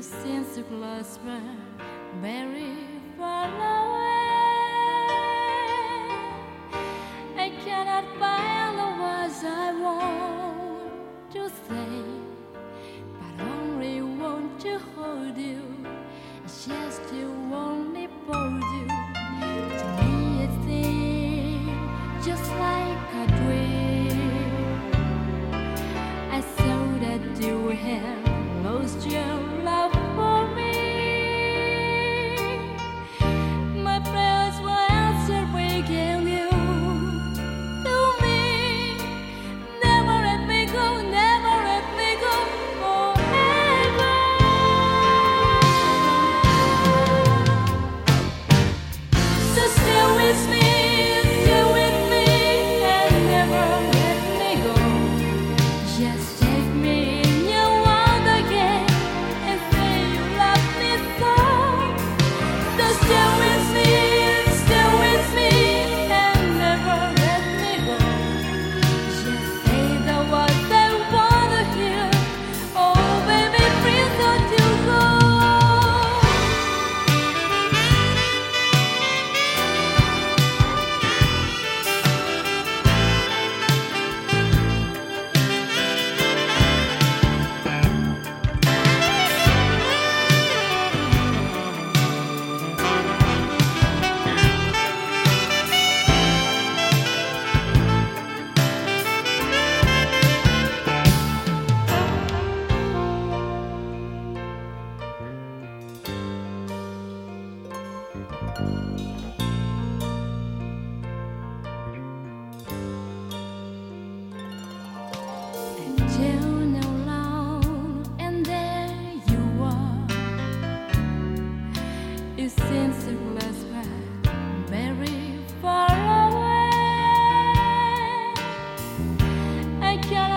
Close, but very far away. promise me I can't.